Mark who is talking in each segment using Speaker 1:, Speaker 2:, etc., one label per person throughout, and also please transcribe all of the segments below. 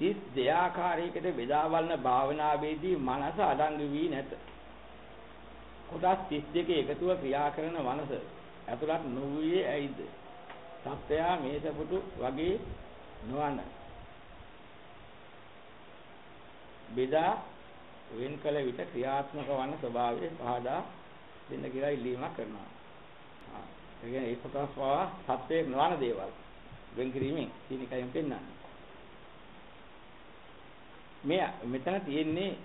Speaker 1: 32 ආකාරයකට බෙදා බලන භාවනාවේදී මනස අඩංගු වී නැත. කොටස් 32 එකතුව ක්‍රියා කරන මනස ඇතුළත් නොවුයේ ඇයිද? සත්‍යයා මේසපුටු වගේ නොවන. බෙදා වෙන් කළ විට ක්‍රියාත්මක වන ස්වභාවය පහදා දෙන්න කියලා ඉල්ලීමක් කරනවා. ආ ඒ කියන්නේ ඒ කොටස් පවා සත්‍යයක් නොවන දේවල් වෙන් කිරීමෙන් කියන එකයි පෙන්වන්නේ. මේ මෙතන තියෙන්නේ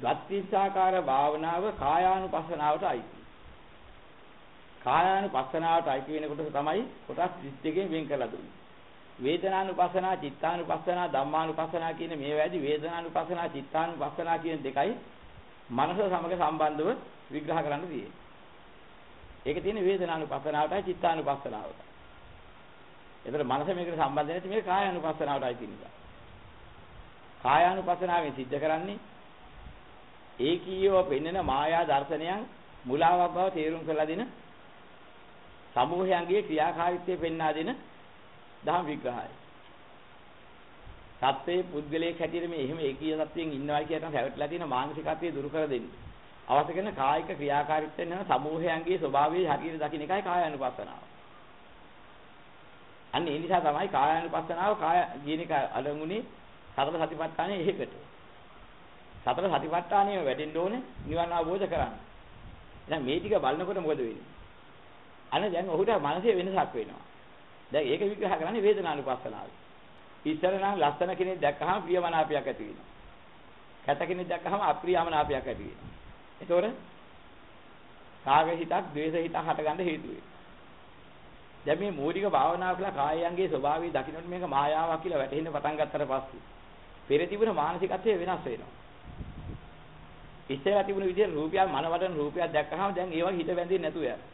Speaker 1: ගත්තිසාකාර භාවනාව කායානුපස්සනාවට අයිති. කායානුපස්සනාවට අයිති වෙන කොටස තමයි කොටස් 32කින් වෙන් කරලා දුන්නේ. වේදනානුපස්සනා, චිත්තානුපස්සනා, ධම්මානුපස්සනා කියන මේ වැඩි වේදනානුපස්සනා, චිත්තානුපස්සනා කියන දෙකයි මනස සමග සම්බන්ධව විග්‍රහ කරන්න තියෙන්නේ. ඒක තියෙන්නේ වේදනානුපස්සනාවටයි චිත්තානුපස්සනාවටයි. ඒතර මනස මේකට සම්බන්ධ නැති මේක කායානුපස්සනාවටයි තියෙන්නේ. කායානුපස්සනාවෙන් සිද්ධ කරන්නේ ඒකීයව පෙන්වන මායා දර්ශනයන් මුලාවක් බව තේරුම් කරලා දෙන සමූහයන්ගේ ක්‍රියාකාරීත්වය පෙන්වා දෙන දහම් විග්‍රහය. සත්‍යයේ පුද්ගලයෙක් හැටියට මේ එහෙම ඒකීය සත්‍යයෙන් ඉන්නවා කියන හැවටලා තියෙන මානසිකත්වය දුරු කර දෙන්න. අවශ්‍ය කරන කායික ක්‍රියාකාරීත්වයෙන් යන සමූහයන්ගේ ස්වභාවය හරියට දකින්න එකයි කායානුපස්සනාව. අන්න ඒ නිසා තමයි කායානුපස්සනාව කාය කියන එක අලඟුනේ සතර සතිපට්ඨානයේ එහෙකට. සතර සතිපට්ඨානයේ වැඩෙන්න ඕනේ නිවන අවබෝධ කරගන්න. දැන් මේ ටික බලනකොට මොකද වෙන්නේ? අනේ දැන් ඔහුට මනසේ වෙනසක් වෙනවා. දැන් ඒක විග්‍රහ කරන්නේ වේදනානුපස්සනාවයි. ඉස්සර නම් ලස්සන කෙනෙක් දැක්කහම ප්‍රියමනාපයක් ඇති වෙනවා. කැත කෙනෙක් දැක්කහම අප්‍රියමනාපයක් ඇති වෙනවා. ඒතොර රාග හිතක්, ද්වේෂ හිතක් හටගන්න හේතු වෙනවා. දැන් මේ මූලික භාවනාව කියලා කායයන්ගේ ස්වභාවය දකින්නට මේක මායාවක් කියලා වැටහෙන්න පටන් ගත්තට පස්සේ පෙර තිබුණ මානසිකත්වය වෙනස් වෙනවා. ඉස්සෙල්ලා තිබුණ විදිහට රූපයක් මනවඩන රූපයක් දැක්කහම දැන් ඒවා හිත බැඳෙන්නේ නැතුව යනවා.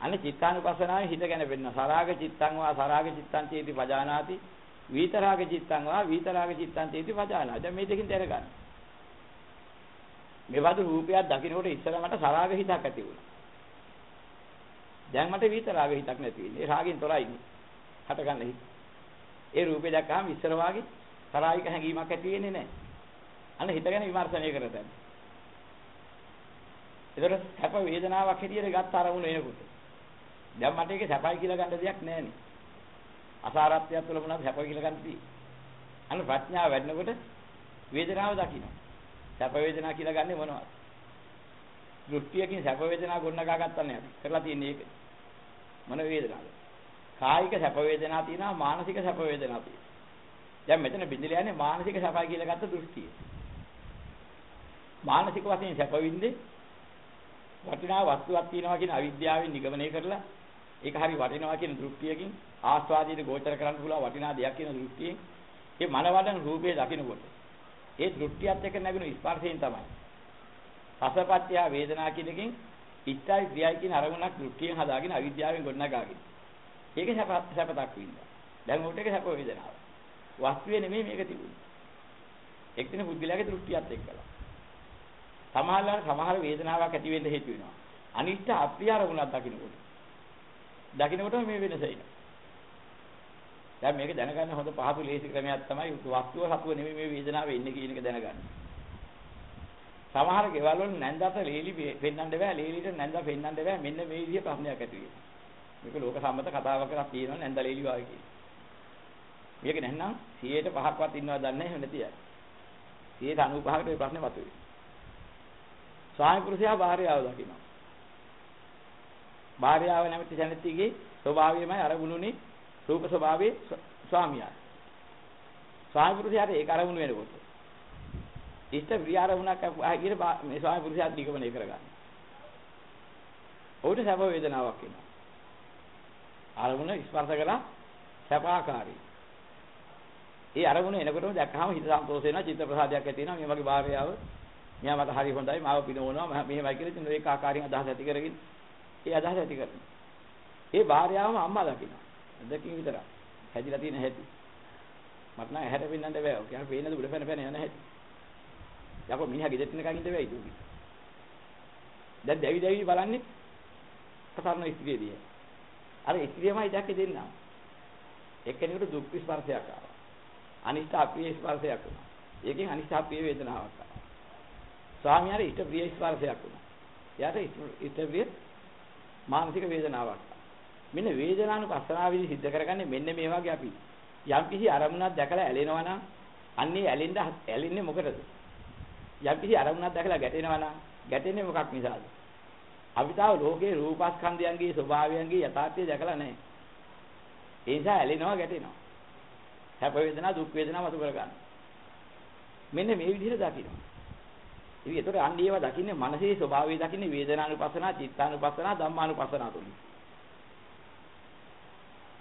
Speaker 1: අනේ චිත්තානුපස්සනාවේ හිත ගැන වෙන්න සරාග චිත්තං වා සරාග චිත්තං චේති පජානාති. විතරාග චිත්තං වා විතරාග චිත්තං චේති පජානාති. දැන් මේ දෙකින් දැනගන්න. මේ වගේ රූපයක් දකින්නකොට ඉස්සර මට සරාග හිතක් ඇති වුණා. දැන් මට විතරාග හිතක් නැති වෙන්නේ. රාගෙන් තොරයි. හට ගන්න හිත. ඒ රූපේ දැක්කම ඉස්සර වාගේ සරායික හැඟීමක් ඇති වෙන්නේ නැහැ අන්න හිත ගැන විමර්ශනය කරතන ඒතර හැප වේදනාවක් හැටියට ගත්ත අරමුණ එනකොට දැන් මට ඒකේ සැපයි කියලා ගන්න දෙයක් නැහැනේ. අසාරත්වයක් තුළ මොනවද සැප කියලා ගන්න තියෙන්නේ? අන්න ප්‍රඥාව වැඩනකොට වේදනාව දකින්න. සැප වේදනා කියලා ගන්නෙ මොනවද? දෘෂ්ටියකින් සැප වේදනා ගොඩනගා ගත්තා නේ අපි. කරලා තියෙන්නේ ඒක. මොන වේදනාවද? කායික සැප වේදනා තියෙනවා මානසික සැප වේදනා තියෙනවා. දැන් මෙතන බින්දල යන්නේ මානසික සැපයි කියලා ගත්ත දෘෂ්ටිය. මානසික වශයෙන් සැප වින්දේ වටිනා වස්තුවක් තියෙනවා කියන අවිද්‍යාවෙන් නිගමනය කරලා ඒක හරි වටිනවා කියන දෘෂ්ටියකින් ආස්වාදයට ගෝචර කරන්න පුළුවන් වටිනා දෙයක් කියන දෘෂ්ටියෙන් ඒ මනවඩන රූපේ දකින්නකොට ඒ දෘෂ්ටියත් එක්ක නැගුණු ස්පර්ශයෙන් තමයි රසපත්‍ය වේදනා කියන එකෙන් ඉච්ඡයි ක්‍රියයි කියන අරමුණක් දෘෂ්ටියෙන් හදාගෙන අවිද්‍යාවෙන් ගොඩනගාගෙන ඒක සැප සැපතක් වින්දා. දැන් උට ඒක සැප වේදනාව වස්තුවේ නෙමෙයි මේක තිබුණේ. එක්තින පුද්ගලයාගේ දෘෂ්ටියත් එක්කලා. සමහරවල් සමහර වේදනාවක් ඇති වෙන්න හේතු වෙනවා. අනිත්‍ය අප්‍රිය අරමුණක් දකින්නකොට. දකින්නකොටම මේ වෙනස එනවා. දැන් මේක දැනගන්න හොඳ පහසු ලේසි ක්‍රමයක් තමයි වස්තුව සතුව නෙමෙයි මේ වේදනාව එන්නේ කියන එක දැනගන්න. සමහර ගෙවල් වල නැන්දට ලේලි පෙන්වන්න බෑ ලේලිට නැන්ද පෙන්වන්න බෑ. මෙන්න මේ විදිහ ප්‍රශ්නයක් ඇති වෙනවා. මේක ලෝක සම්මත කතාවක් කරලා තියෙනවා නැන්ද ලේලි වාගේ කියලා. මේක නැත්නම් 100%ක්වත් ඉන්නවද දන්නේ නැහැ නැති අය. 95%කට මේ ප්‍රශ්නේ මතුවේ. ස්වාමි පුරුෂයා භාර්යාව දකිනවා. භාර්යාව නැමැති සැනතිගේ ස්වභාවයමයි අරමුණුනේ රූප ස්වභාවයේ ස්වාමියා. ස්වාමි පුරුෂයාට ඒක අරමුණු වෙනකොට ඉෂ්ට ප්‍රිය අරමුණක් ආගිර මේ ස්වාමි පුරුෂයා නිගමනය කරගන්න. ඔහුට සැප වේදනාවක් එනවා. අරමුණ ස්පර්ශ කරලා සැපාකාරී. ඒ අරමුණ එනකොටම දැක්කහම හිත සන්තෝෂ වෙනවා චිත්ත ප්‍රසාදයක් ඇති වෙනවා මේ වගේ භාර්යාව මෙයා මට හරි හොඳයි මාව පිනවනවා මෙහෙමයි කියලා ඉතින් ඒක ආකාරයෙන් අදහස් ඇති කරගෙන ඒ අදහස ඇති කරනවා. ඒ භාර්යාවම අම්මා දකිනවා. දෙකින් විතරක්. හැදිලා තියෙන හැටි. මට නම් ඇහැට පෙන්නන්න බෑ. ඔක යන පේනද උඩ පැන පැන යන හැටි. යකෝ මිනිහා ගෙදෙට්ට නිකන් ඉඳ බෑ ඉතින්. දැන් දැවි දැවි බලන්නේ කතරන ස්ත්‍රියදී. අර ස්ත්‍රියමයි දැක්කේ දෙන්නා. එක්කෙනෙකුට දුක් ස්පර්ශයක් ආවා. අනිෂ්ඨ අප්‍රිය ස්පර්ශයක් වුණා. ඒකෙන් අනිෂ්ඨ අප්‍රිය වේදනාවක් ආවා. ස්වාමියාට ඉෂ්ඨ ප්‍රිය ස්පර්ශයක් වුණා. එයාට ඉෂ්ඨ ප්‍රිය මානසික වේදනාවක්. මෙන්න වේදනානුපස්සනාවේදී සිද්ධ කරගන්නේ මෙන්න මේ වගේ අපි යම් කිසි අරමුණක් දැකලා ඇලෙනවා නම් අන්නේ ඇලෙන්න ඇලෙන්නේ මොකටද? යම් කිසි අරමුණක් දැකලා ගැටෙනවා නම් ගැටෙන්නේ මොකක් නිසාද? අපි තාම ලෝකේ රූපස්කන්ධයන්ගේ ස්වභාවයන්ගේ යථාර්ථය දැකලා නැහැ. ඒ නිසා ඇලෙනවා ගැටෙනවා. හැප වේදනා දුක් වේදනා මතු කර ගන්න. මෙන්න මේ විදිහට දකින්න. ඉතින් ඒතකොට අන්න ඒවා දකින්නේ මනසේ ස්වභාවය දකින්නේ වේදනානුපස්සනා, චිත්තානුපස්සනා, ධම්මානුපස්සනා තුලින්.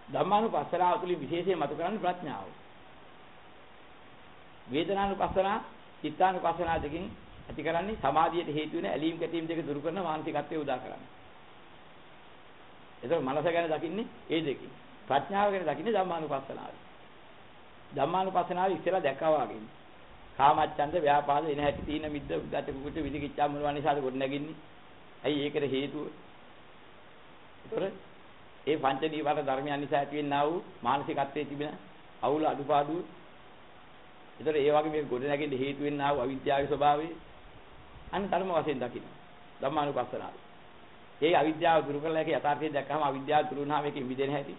Speaker 1: ධම්මානුපස්සනාව තුලින් විශේෂයෙන් මතු කරන්නේ ප්‍රඥාව. වේදනානුපස්සනා, චිත්තානුපස්සනා දෙකෙන් ඇති කරන්නේ සමාධියට හේතු වෙන ඇලීම් කැටීම් දෙක දුරු කරන මානසිකත්වය උදා කරන්නේ. ඒතකොට මනස ගැන දකින්නේ ඒ දෙකෙන්. ප්‍රඥාව ගැන දකින්නේ ධම්මානුපස්සනාවයි. ධම්මානුපස්සනාව ඉස්සෙල්ලා දැක්කා වගේ. කාමච්ඡන්ද ව්‍යාපාද එන හැටි තීන මිද්ද උද්දච්ච කුකුච්ච විදිකිච්ඡා මොනවා නිසාද ගොඩ නැගින්නේ? ඇයි ඒකට හේතුව? ඒතර ඒ පංච නීවරණ ධර්මයන් නිසා ඇති වෙන්නා වූ මානසිකත්වයේ තිබෙන අවුල අඩුපාඩු. ඒතර ඒ වගේ මේ ගොඩ නැගෙන්න හේතු වෙන්නා වූ අවිද්‍යාවේ ස්වභාවය අන්න ධර්ම වශයෙන් දකින්න. ධම්මානුපස්සනාව. ඒ අවිද්‍යාව දුරු කරලා ඒක යථාර්ථය දැක්කම අවිද්‍යාව දුරු වුණාම ඒකෙන් මිදෙන හැටි,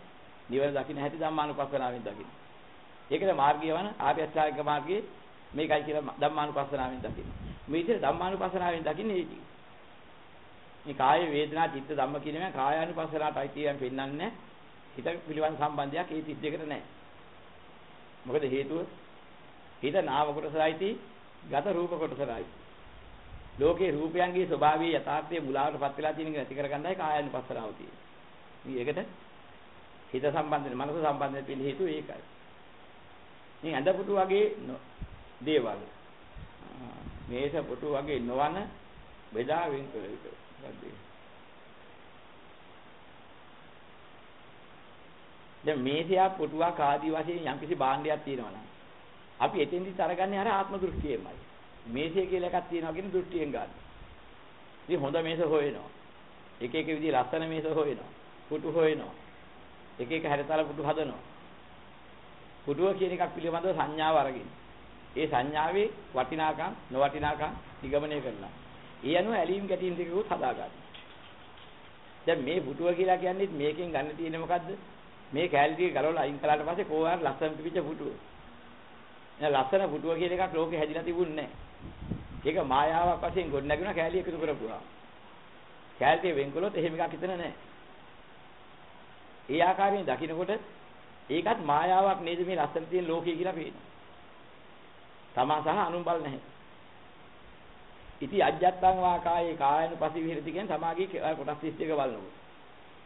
Speaker 1: නිවන දකින්න හැටි ධම්මානුපස්සනාවෙන් දකින්න. ඒකද මාර්ගය වන ආර්ය අෂ්ටාංගික මාර්ගයේ මේකයි කියලා ධම්මානුපස්සනාවෙන් දකින්න. මේ විදිහට ධම්මානුපස්සනාවෙන් දකින්නේ ඒක. මේ කාය වේදනා චිත්ත ධම්ම කියන මේ කායානුපස්සනාවට අයිතියෙන් පෙන්වන්නේ හිත පිළිවන් සම්බන්ධයක් ඒ සිද්දයකට නැහැ. මොකද හේතුව හිත නාම කොටසයිති ගත රූප කොටසයි. ලෝකේ රූපයන්ගේ ස්වභාවයේ යථාර්ථයේ මුලාවටපත් වෙලා තියෙන එක නැති කරගන්නයි කායානුපස්සනාව තියෙන්නේ. මේකට හිත සම්බන්ධ මනස සම්බන්ධ වෙන හේතුව ඒකයි. මේ ඇඳ පුටු වගේ දේවල්. මේස පුටු වගේ නොවන බෙදා වෙන් කළ යුතුයි. දැන් මේසයක් පුටුවක් ආදී වශයෙන් යම්කිසි භාණ්ඩයක් තියෙනවා නම් අපි එතෙන්දි තරගන්නේ අර ආත්ම දෘෂ්ටියෙමයි. මේසය කියලා එකක් තියෙනවා කියන දෘෂ්ටියෙන් ගන්න. ඉතින් හොඳ මේස හොයනවා. එක එක විදිහ ලස්සන මේස හොයනවා. පුටු හොයනවා. එක එක හැරතල පුටු හදනවා. පුටුව කියන එකක් පිළිබඳව සංඥාව අරගෙන. ඒ සංඥාවේ වටිනාකම් නොවටිනාකම් නිගමනය කරනවා. ඒ අනුව ඇලීම් ගැටීම් දෙකකුත් හදාගන්න. දැන් මේ පුටුව කියලා කියන්නේ මේකෙන් ගන්න තියෙන්නේ මොකද්ද? මේ කැලි ටික ගලවලා අයින් කළාට පස්සේ කොහොමද ලස්සන පිටිච්ච පුටුව. එහෙනම් ලස්සන පුටුව කියන එකක් ලෝකේ හැදිලා තිබුණේ නැහැ. ඒක මායාවක් වශයෙන් ගොඩ නැගුණා කැලි එකතු කරපුවා. කැලි වෙන් කළොත් එහෙම එකක් හිතන නැහැ. ඒ ආකාරයෙන් දකින්නකොට ඒකත් මායාවක් නේද මේ ලස්සන තියෙන ලෝකය කියලා පේනවා. තමා සහ අනුබල් නැහැ. ඉති අජ්ජත්තං වා කායේ කායන පසිවිහෙරති කියන සමාගයේ කොටස් 31 බලනකොට.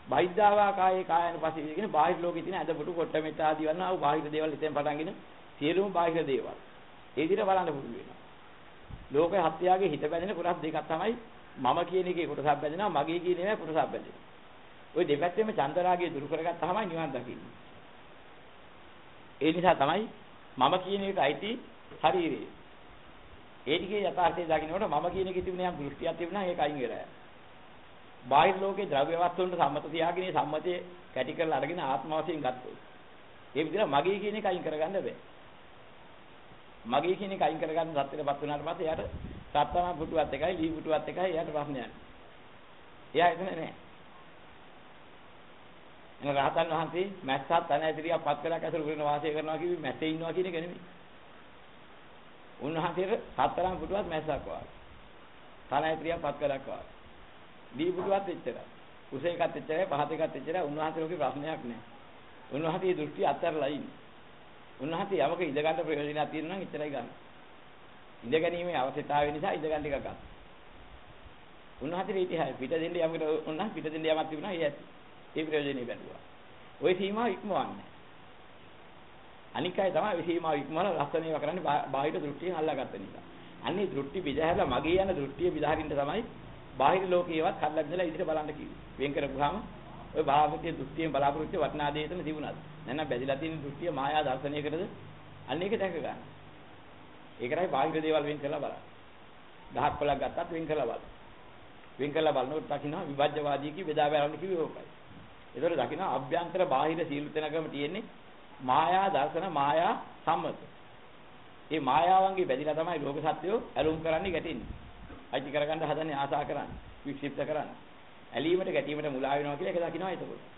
Speaker 1: බයිද්ධාවා කායේ කායන පසිවිහෙරති කියන බාහිර ලෝකේ තියෙන අදපොටු කොට මෙත ආදී වන්නා වූ බාහිර දේවල් ඉතින් පටන්ගෙන සියලුම බාහිර දේවල්. ඒ විදිහට බලන්න පුළුවන් වෙනවා. ලෝකේ හත්යාගේ හිත බැඳෙන කොටස් දෙකක් තමයි මම කියන එකේ කොටසක් බැඳෙනවා මගේ කියන එකේ කොටසක් බැඳෙනවා. ওই දෙපැත්තෙම චන්දරාගය දුරු කරගත්තාමයි නිවන් දකින්නේ. ඒ නිසා තමයි මම කියන එකට අයිති ශරීරය. ඒ ටිකේ යථාර්ථය දකින්නකොට මම කියන එකේ තිබුණ යම් දෘෂ්ටියක් තිබුණා ඒක අයින් වෙලා යනවා. බාහිර ලෝකේ ද්‍රව්‍ය වස්තුන්ට සම්මත තියාගෙන සම්මතයේ කැටි කරලා අරගෙන ආත්ම වශයෙන් ගත්තොත්. ඒ විදිහට මගේ කියන එක අයින් කරගන්න බෑ. මගේ කියන එක අයින් කරගන්න සත්‍යයටපත් වුණාට පස්සේ එයාට සත්තම පුටුවත් එකයි ලී පුටුවත් එකයි එයාට ප්‍රශ්නයක්. එයා එතන නෑ. එන රහතන් වහන්සේ මැස්සත් අනෑතිරියක් පත් කළා කැසරු කරන වාසය කරනවා කිව්වේ මැස්සේ ඉන්නවා කියන එක නෙමෙයි. උන්වහන්සේට සතරම් පුටුවත් මැස්සක් වාගේ. තනයිත්‍රියක් පත් කරක් වාගේ. දී පුටුවත් එච්චරයි. කුස එකත් එච්චරයි පහත එකත් එච්චරයි උන්වහන්සේ ලෝකේ ප්‍රශ්නයක් නැහැ. උන්වහන්සේ දෘෂ්ටි අත්හැරලා ඉන්නේ. උන්වහන්සේ යමක ඉඳ ගන්න ප්‍රයෝජනයක් තියෙනවා නම් එච්චරයි ගන්න. ඉඳ ගැනීමේ අවශ්‍යතාවය නිසා ඉඳ ගන්න එක ගන්න. උන්වහන්සේ ඉතිහාසය පිට දෙන්න යමකට උන්වහන්සේ පිට දෙන්න යමක් තිබුණා ඒ ඇති. ඒ ප්‍රයෝජනෙ බැලුවා. ওই සීමාව ඉක්මවන්නේ. අනික් අය තමයි සීමාව ඉක්මවලා ලස්සන ඒවා කරන්නේ බාහිර දෘෂ්ටියෙන් අල්ලාගත්ත නිසා. අන්නේ දෘෂ්ටි බෙදහැරලා මගේ යන දෘෂ්ටිය බෙදහරින්න තමයි බාහිර ලෝකේවත් කල්ලා බෙදලා ඉදිරියට බලන්න කිව්වේ. වෙන් කරපුවාම ඔය භාවිතයේ දෘෂ්ටියෙන් බලාපොරොත්තු වටනා දේ එතන තිබුණාද? නැත්නම් බැඳලා තියෙන දෘෂ්ටිය මායා දර්ශනයකටද? අන්න ඒක දැක ගන්න. ඒකයි බාහිර දේවල් වෙන් කරලා බලන්න. ගහක් පොලක් ගත්තත් වෙන් කරලා බලන්න. වෙන් කරලා බලනකොට දකින්න විභජ්‍යවාදී කි බෙදා බැලන්න කිව්වේ ඕකයි. ඒතකොට දකින්න අභ්‍යන්තර බාහිර සීල තැනකම තියෙන්නේ මායා දර්ශන මායා සම්මත. මේ මායාවන්ගේ බැඳිලා තමයි ලෝක සත්‍යෝ ඇලුම් කරන්නේ ගැටෙන්නේ. අයිති කරගන්න හදන්නේ ආසා කරන්නේ, වික්ෂිප්ත කරන්නේ. ඇලීමට ගැටීමට මුලා වෙනවා කියලා ඒක දකින්නවා එතකොට.